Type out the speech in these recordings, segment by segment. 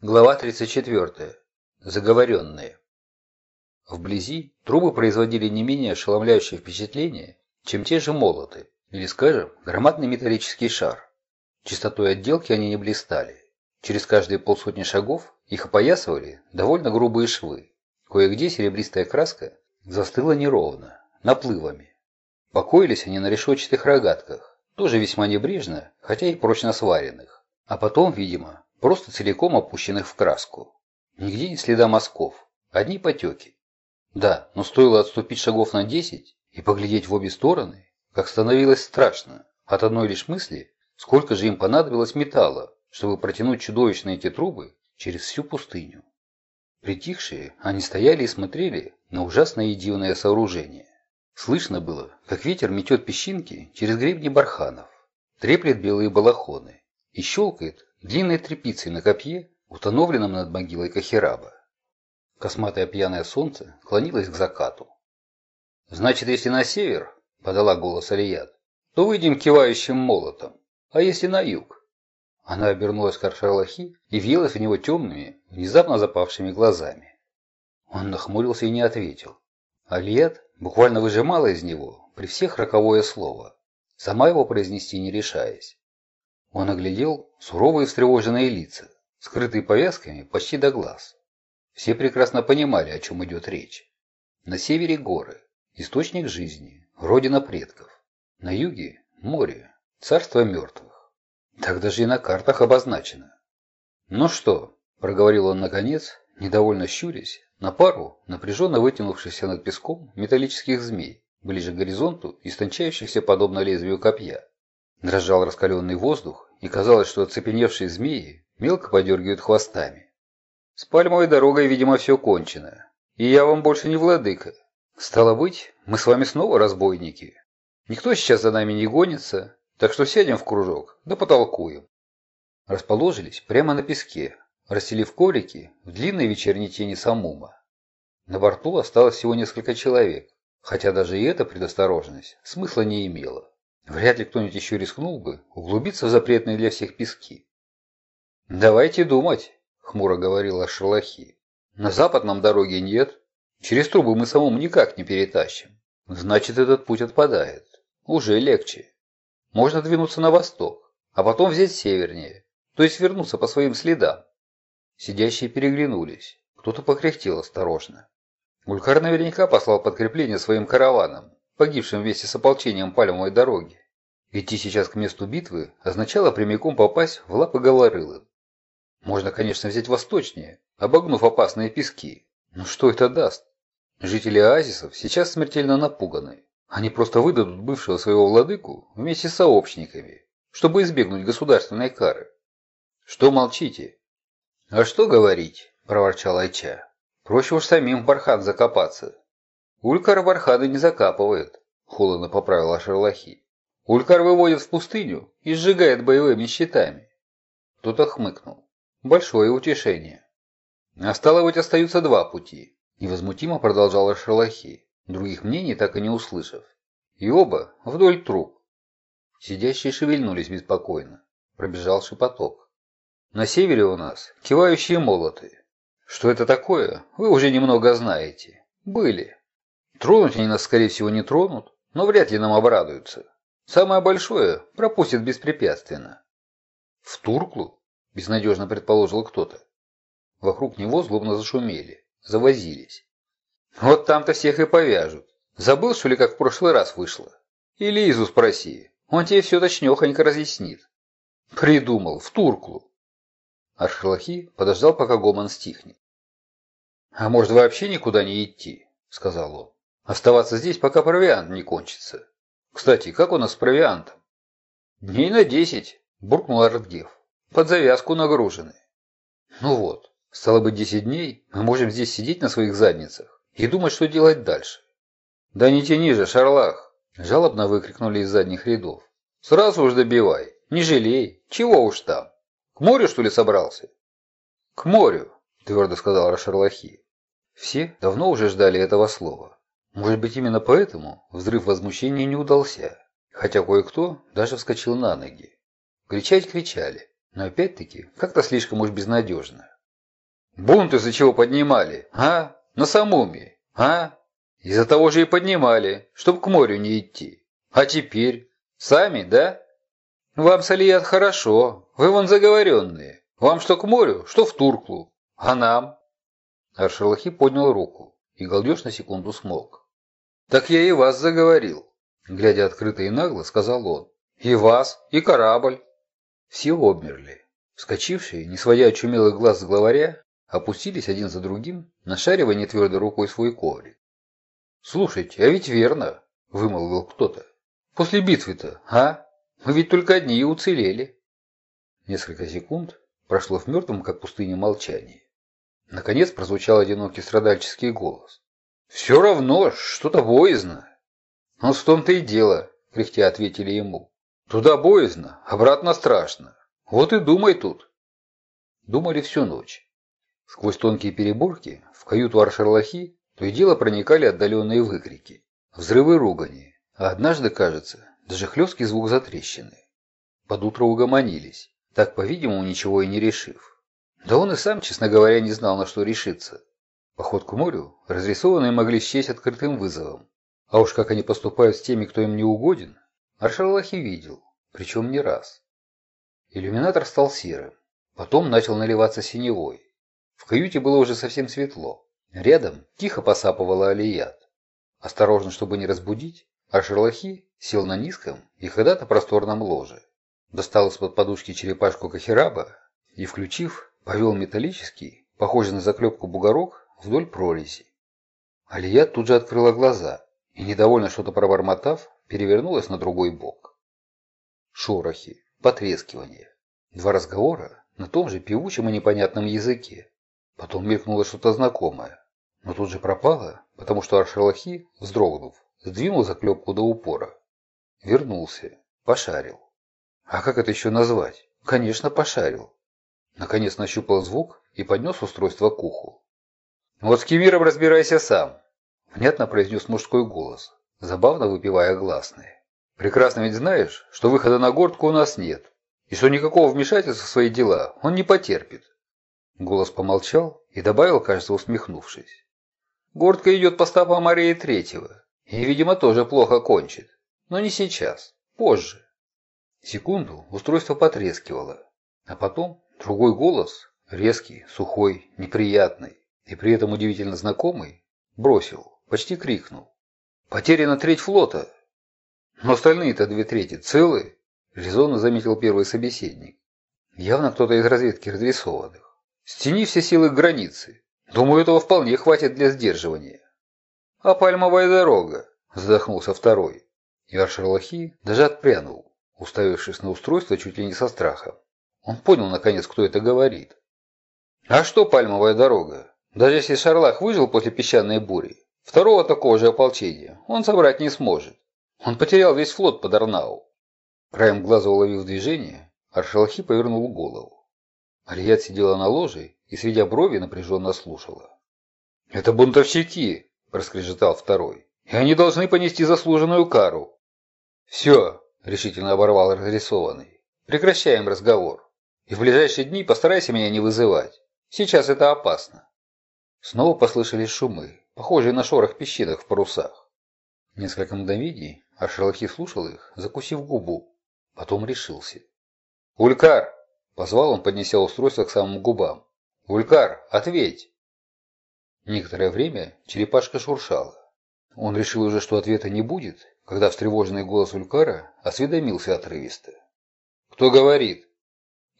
Глава 34. Заговоренные. Вблизи трубы производили не менее ошеломляющее впечатление, чем те же молоты, или, скажем, громадный металлический шар. Чистотой отделки они не блистали. Через каждые полсотни шагов их опоясывали довольно грубые швы. Кое-где серебристая краска застыла неровно, наплывами. Покоились они на решетчатых рогатках, тоже весьма небрежно, хотя и прочно сваренных. А потом, видимо, просто целиком опущенных в краску. Нигде ни следа мазков, одни потеки. Да, но стоило отступить шагов на десять и поглядеть в обе стороны, как становилось страшно от одной лишь мысли, сколько же им понадобилось металла, чтобы протянуть чудовищные эти трубы через всю пустыню. Притихшие, они стояли и смотрели на ужасное и дивное сооружение. Слышно было, как ветер метет песчинки через гребни барханов, треплет белые балахоны и щелкает длинной тряпицей на копье, установленном над могилой Кахираба. Косматое пьяное солнце клонилось к закату. «Значит, если на север, — подала голос Алият, — то выйдем кивающим молотом, а если на юг?» Она обернулась к Аршалахи и въелась в него темными, внезапно запавшими глазами. Он нахмурился и не ответил. Алият буквально выжимала из него при всех роковое слово, сама его произнести не решаясь. Он оглядел суровые встревоженные лица, скрытые повязками почти до глаз. Все прекрасно понимали, о чем идет речь. На севере горы, источник жизни, родина предков. На юге море, царство мертвых. Так даже и на картах обозначено. «Ну что?» – проговорил он наконец, недовольно щурясь, на пару напряженно вытянувшихся над песком металлических змей, ближе к горизонту, истончающихся подобно лезвию копья. Дрожал раскаленный воздух, и казалось, что оцепеневшие змеи мелко подергивают хвостами. С пальмовой дорогой, видимо, все кончено. И я вам больше не владыка. Стало быть, мы с вами снова разбойники. Никто сейчас за нами не гонится, так что сядем в кружок, да потолкуем. Расположились прямо на песке, расстелив коврики в длинной вечерней тени Самума. На борту осталось всего несколько человек, хотя даже и эта предосторожность смысла не имела. Вряд ли кто-нибудь еще рискнул бы углубиться в запретные для всех пески. «Давайте думать», — хмуро говорила Шерлахи. «На запад нам дороги нет. Через трубы мы самому никак не перетащим. Значит, этот путь отпадает. Уже легче. Можно двинуться на восток, а потом взять севернее, то есть вернуться по своим следам». Сидящие переглянулись. Кто-то покряхтел осторожно. Гулькар наверняка послал подкрепление своим караванам, погибшим вместе с ополчением Пальмовой дороги. Идти сейчас к месту битвы означало прямиком попасть в лапы голорылым. Можно, конечно, взять восточнее, обогнув опасные пески. Но что это даст? Жители оазисов сейчас смертельно напуганы. Они просто выдадут бывшего своего владыку вместе с сообщниками, чтобы избегнуть государственной кары. Что молчите? А что говорить, проворчал Айча. Проще уж самим в бархан закопаться. Улькар барханы не закапывает, холодно поправила Шерлахи. Улькар выводит в пустыню и сжигает боевыми щитами. Кто-то хмыкнул. Большое утешение. А стало быть, остаются два пути. Невозмутимо продолжала Шерлахи, других мнений так и не услышав. И оба вдоль труб. Сидящие шевельнулись беспокойно. Пробежал шепоток. На севере у нас кивающие молоты. Что это такое, вы уже немного знаете. Были. Тронуть они нас, скорее всего, не тронут, но вряд ли нам обрадуются. Самое большое пропустят беспрепятственно. В Турклу? Безнадежно предположил кто-то. Вокруг него злобно зашумели, завозились. Вот там-то всех и повяжут. Забыл, что ли, как в прошлый раз вышло? Или Изу спроси, он тебе все точнехонько разъяснит. Придумал, в Турклу. Аршалахи подождал, пока гомон стихнет. «А может, вообще никуда не идти?» — сказал он. Оставаться здесь, пока провиант не кончится. Кстати, как у нас с провиантом? Дней на десять, буркнул Ардгев. Под завязку нагружены. Ну вот, стало быть, десять дней мы можем здесь сидеть на своих задницах и думать, что делать дальше. Да не тяни же, шарлах! Жалобно выкрикнули из задних рядов. Сразу уж добивай, не жалей, чего уж там. К морю, что ли, собрался? К морю, твердо сказал Рашарлахи. Все давно уже ждали этого слова. Может быть, именно поэтому взрыв возмущения не удался, хотя кое-кто даже вскочил на ноги. Кричать кричали, но опять-таки как-то слишком уж безнадежно. Бунт из-за чего поднимали, а? На Самуме, а? Из-за того же и поднимали, чтобы к морю не идти. А теперь? Сами, да? Вам, Салият, хорошо. Вы вон заговоренные. Вам что к морю, что в Турклу. А нам? Аршалахи поднял руку, и галдеж на секунду смолк. Так я и вас заговорил. Глядя открыто и нагло, сказал он. И вас, и корабль. Все обмерли. Вскочившие, не сводя очумелых глаз с главаря, опустились один за другим, нашаривая нетвердой рукой свой коврик. «Слушайте, а ведь верно», — вымолвил кто-то. «После битвы-то, а? Мы ведь только одни и уцелели». Несколько секунд прошло в мертвом, как пустыня, молчании. Наконец прозвучал одинокий страдальческий голос. «Все равно, что-то боязно». «Ну, в том-то и дело», — кряхтя ответили ему. Туда боязно, обратно страшно. Вот и думай тут. Думали всю ночь. Сквозь тонкие переборки в каюту Аршерлахи то и дело проникали отдаленные выкрики, взрывы ругани, а однажды, кажется, даже хлесткий звук затрещины. Под утро угомонились, так, по-видимому, ничего и не решив. Да он и сам, честно говоря, не знал, на что решиться. Поход к морю разрисованные могли счесть открытым вызовом. А уж как они поступают с теми, кто им не угоден, Аршалахи видел, причем не раз. Иллюминатор стал серым, потом начал наливаться синевой. В каюте было уже совсем светло. Рядом тихо посапывала Алият. Осторожно, чтобы не разбудить, Аршерлахи сел на низком и когда-то просторном ложе. Достал из-под подушки черепашку Кахираба и, включив, повел металлический, похожий на заклепку бугорок, вдоль прорези. Алият тут же открыла глаза и, недовольно что-то пробормотав, перевернулась на другой бок. Шорохи, потрескивание, два разговора на том же певучем и непонятном языке. Потом мелькнуло что-то знакомое, но тут же пропало, потому что Аршалахи, вздрогнув, сдвинул заклепку до упора. Вернулся, пошарил. А как это еще назвать? Конечно, пошарил. Наконец нащупал звук и поднес устройство к уху. «Вот с Кемиром разбирайся сам», — внятно произнес мужской голос, забавно выпивая гласные. «Прекрасно ведь знаешь, что выхода на гордку у нас нет, и что никакого вмешательства в свои дела он не потерпит». Голос помолчал и добавил, кажется, усмехнувшись. «Гордка идет по стопам Марии Третьего, и, видимо, тоже плохо кончит. Но не сейчас, позже». Секунду устройство потрескивало, а потом другой голос, резкий, сухой, неприятный и при этом удивительно знакомый, бросил, почти крикнул. Потеряна треть флота. Но остальные-то две трети целы, резонно заметил первый собеседник. Явно кто-то из разведки разрисованных. Стяни все силы к границе. Думаю, этого вполне хватит для сдерживания. А пальмовая дорога, задохнулся второй. И Аршерлахи даже отпрянул, уставившись на устройство чуть ли не со страхом. Он понял, наконец, кто это говорит. А что пальмовая дорога? Даже если Шарлах выжил после песчаной бури, Второго такого же ополчения он собрать не сможет. Он потерял весь флот под Арнау. Краем глаза уловив движение, Аршалахи повернул голову. Алият сидела на ложе и, сведя брови, напряженно слушала. «Это бунтовщики!» – проскрежетал второй. «И они должны понести заслуженную кару!» «Все!» – решительно оборвал разрисованный. «Прекращаем разговор. И в ближайшие дни постарайся меня не вызывать. Сейчас это опасно». Снова послышались шумы, похожие на шорох песчинок в парусах. Несколько мгновений Ашалахи слушал их, закусив губу. Потом решился. «Улькар!» – позвал он, поднеся устройство к самым губам. «Улькар, ответь!» Некоторое время черепашка шуршала. Он решил уже, что ответа не будет, когда встревоженный голос Улькара осведомился отрывисто. «Кто говорит?»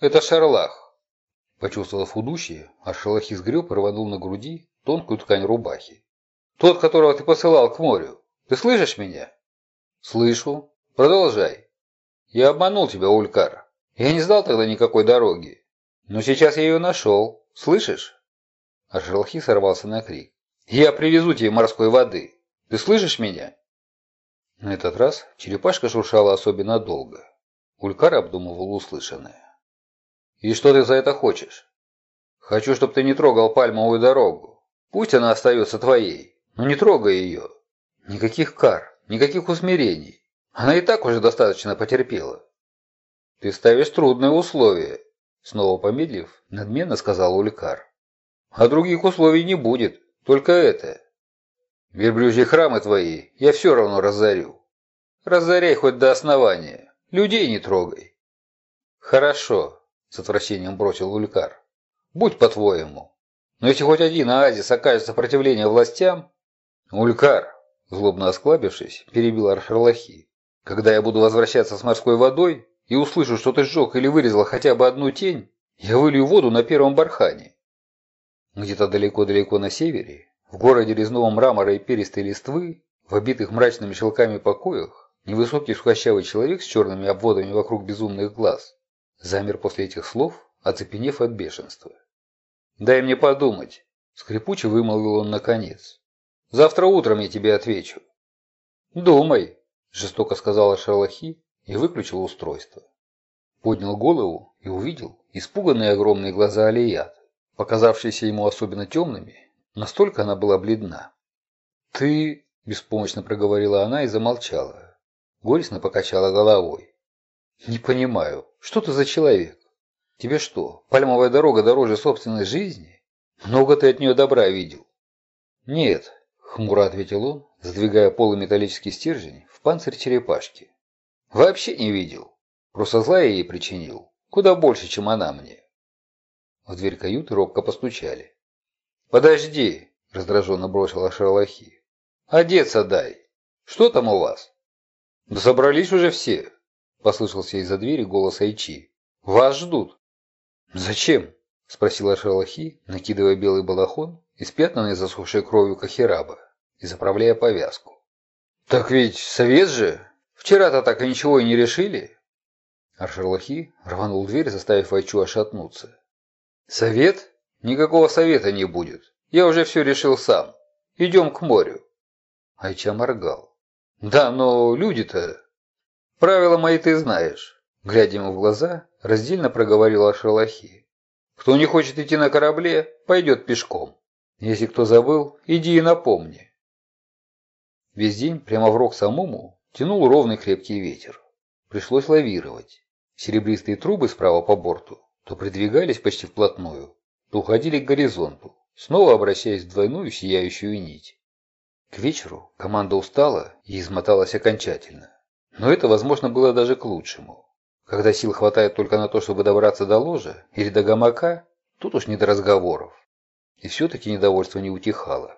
«Это Шарлах!» Почувствовав удушье, Ашалахи сгреб и рванул на груди тонкую ткань рубахи. Тот, которого ты посылал к морю. Ты слышишь меня? Слышу. Продолжай. Я обманул тебя, Улькар. Я не знал тогда никакой дороги. Но сейчас я ее нашел. Слышишь? Аршалхи сорвался на крик. Я привезу тебе морской воды. Ты слышишь меня? На этот раз черепашка шуршала особенно долго. Улькар обдумывал услышанное. «И что ты за это хочешь?» «Хочу, чтобы ты не трогал пальмовую дорогу. Пусть она остается твоей. Но не трогай ее. Никаких кар, никаких усмирений. Она и так уже достаточно потерпела. Ты ставишь трудные условия. Снова помедлив, надменно сказал Улькар. А других условий не будет, только это. Верблюжьи храмы твои я все равно разорю. Разоряй хоть до основания, людей не трогай. Хорошо, с отвращением бросил Улькар. Будь по-твоему. Но если хоть один оазис окажет сопротивление властям... Улькар, злобно осклабившись, перебил Аршерлахи. Когда я буду возвращаться с морской водой и услышу, что ты сжег или вырезал хотя бы одну тень, я вылью воду на первом бархане. Где-то далеко-далеко на севере, в городе резного мрамора и перистой листвы, в обитых мрачными шелками покоях, невысокий сухощавый человек с черными обводами вокруг безумных глаз замер после этих слов, оцепенев от бешенства. «Дай мне подумать», — скрипуче вымолвил он наконец. «Завтра утром я тебе отвечу». «Думай», — жестоко сказала Шалахи и выключил устройство. Поднял голову и увидел испуганные огромные глаза Алият, показавшиеся ему особенно темными, настолько она была бледна. «Ты...» – беспомощно проговорила она и замолчала. Горестно покачала головой. «Не понимаю, что ты за человек? Тебе что, пальмовая дорога дороже собственной жизни? Много ты от нее добра видел?» «Нет», – хмуро ответил он, задвигая полуметаллический стержень в панцирь черепашки. «Вообще не видел. Просто зла я ей причинил. Куда больше, чем она мне». В дверь каюты робко постучали. «Подожди!» – раздраженно бросила Шерлахи. «Одеться дай! Что там у вас?» «Да собрались уже все!» – послышался из-за двери голос Айчи. «Вас ждут!» «Зачем?» – спросила Шерлахи, накидывая белый балахон, испятнанный засохшей кровью Кахираба, и заправляя повязку. «Так ведь совет же! Вчера-то так и ничего и не решили!» Аршерлахи рванул дверь, заставив Айчу ошатнуться. «Совет? Никакого совета не будет. Я уже все решил сам. Идем к морю». Айча моргал. «Да, но люди-то...» «Правила мои ты знаешь», — глядя ему в глаза, раздельно проговорила Шалахи. «Кто не хочет идти на корабле, пойдет пешком. Если кто забыл, иди и напомни». Весь день прямо в рог самому тянул ровный крепкий ветер. Пришлось лавировать. Серебристые трубы справа по борту то придвигались почти вплотную, то уходили к горизонту, снова обращаясь в двойную сияющую нить. К вечеру команда устала и измоталась окончательно. Но это, возможно, было даже к лучшему. Когда сил хватает только на то, чтобы добраться до ложа или до гамака, тут уж не до разговоров. И все-таки недовольство не утихало.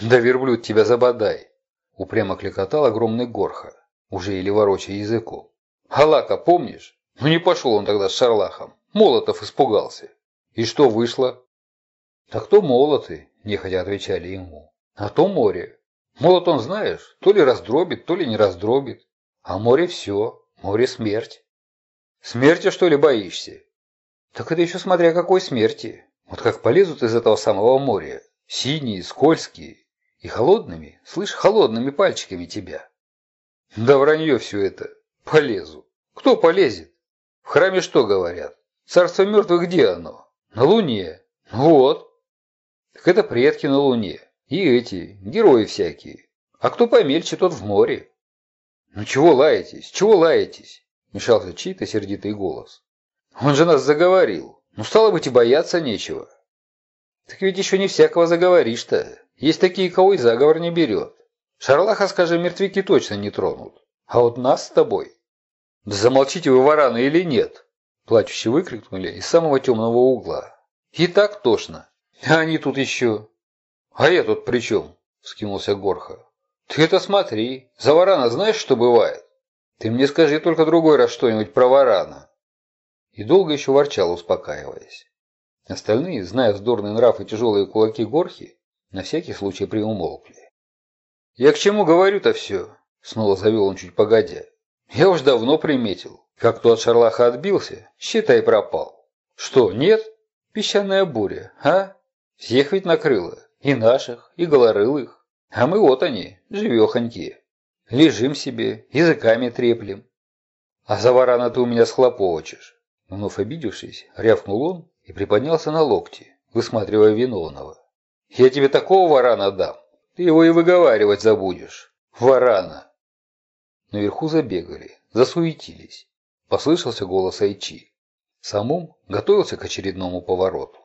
«Да верблюд тебя забодай!» Упрямо кликотал огромный горха, уже или ворочая языком. «Халака, помнишь? Ну не пошел он тогда с шарлахом. Молотов испугался. И что вышло? Так то молоты, нехотя отвечали ему. А то море. Молот он, знаешь, то ли раздробит, то ли не раздробит. А море все. Море смерть. Смерти, что ли, боишься? Так это еще смотря какой смерти. Вот как полезут из этого самого моря. Синие, скользкие. И холодными, слышь, холодными пальчиками тебя. Да вранье все это. Полезу. Кто полезет? В храме что говорят? Царство мертвых где оно? На Луне. Вот. Так это предки на Луне. И эти, герои всякие. А кто помельче, тот в море. Ну чего лаетесь? Чего лаетесь? Мешался чей-то сердитый голос. Он же нас заговорил. Ну стало быть и бояться нечего. Так ведь еще не всякого заговоришь-то. Есть такие, кого и заговор не берет. Шарлаха, скажем, мертвяки точно не тронут. А вот нас с тобой. Да замолчите вы, вараны, или нет? Плачуще выкрикнули из самого темного угла. «И так тошно! А они тут еще...» «А я тут при чем?» – вскинулся Горха. «Ты это смотри! За варана знаешь, что бывает? Ты мне скажи только другой раз что-нибудь про варана!» И долго еще ворчал, успокаиваясь. Остальные, зная вздорный нрав и тяжелые кулаки Горхи, на всякий случай приумолкли. «Я к чему говорю-то все?» – снова завел он чуть погодя. «Я уж давно приметил. Как тот шарлаха отбился, считай пропал. Что, нет? Песчаная буря, а? Всех ведь накрыло. И наших, и голорылых. А мы вот они, живехоньки. Лежим себе, языками треплем. А за варана ты у меня схлопочешь. Вновь обидевшись, рявкнул он и приподнялся на локти, высматривая виновного. Я тебе такого варана дам, ты его и выговаривать забудешь. Варана. Наверху забегали, засуетились. Послышался голос Айчи. Самум готовился к очередному повороту.